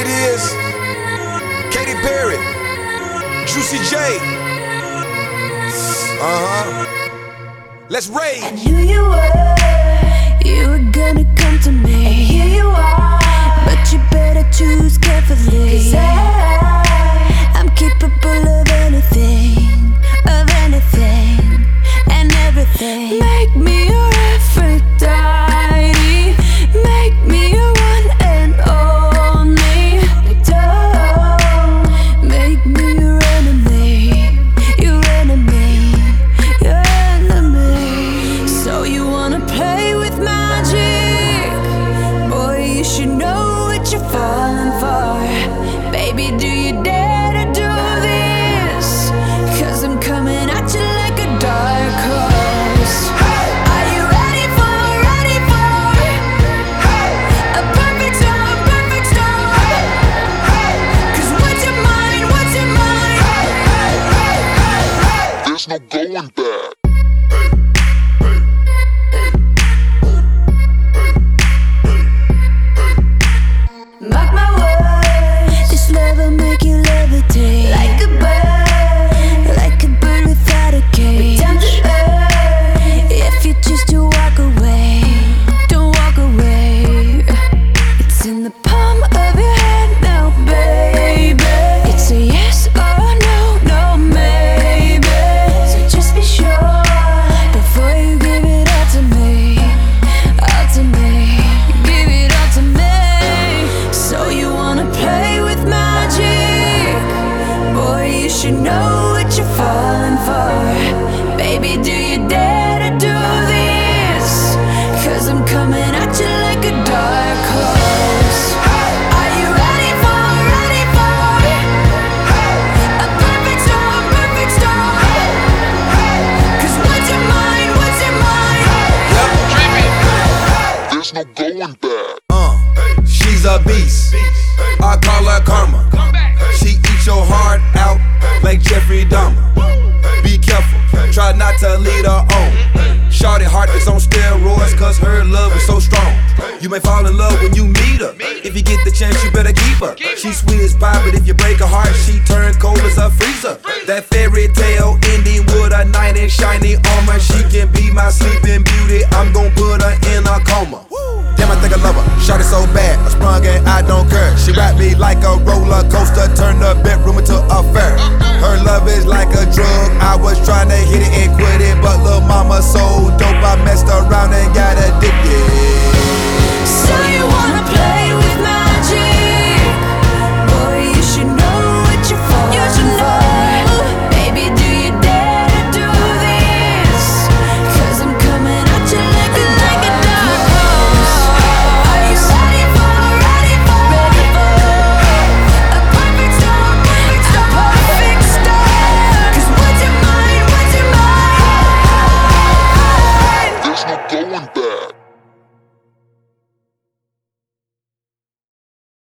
it is? Katy Perry, Juicy J. Uh huh. Let's rage. I knew you were, you were gonna come to me. And here you are, you know what you're falling for. Baby, do you dare to do this? Cause I'm coming at you like a dark horse. Are you ready for, ready for a perfect storm, perfect storm? Cause what's your mind, what's your mind? There's no going back. Uh, she's a beast. I call like Jeffrey Dahmer. Be careful, try not to lead her on. Shorty heart is on steroids, cause her love is so strong. You may fall in love when you meet her. If you get the chance, you better keep her. She's sweet as pie, but if you break her heart, she turn cold as a freezer. That fairy tale ending with a knight in shiny armor. She can be my sleeping beauty. I'm gon' put her in a coma. Damn, I think I love her. Shot it so bad, sprung and I don't care. She wrapped me like a roller coaster, turned the bedroom into a fair. Her love is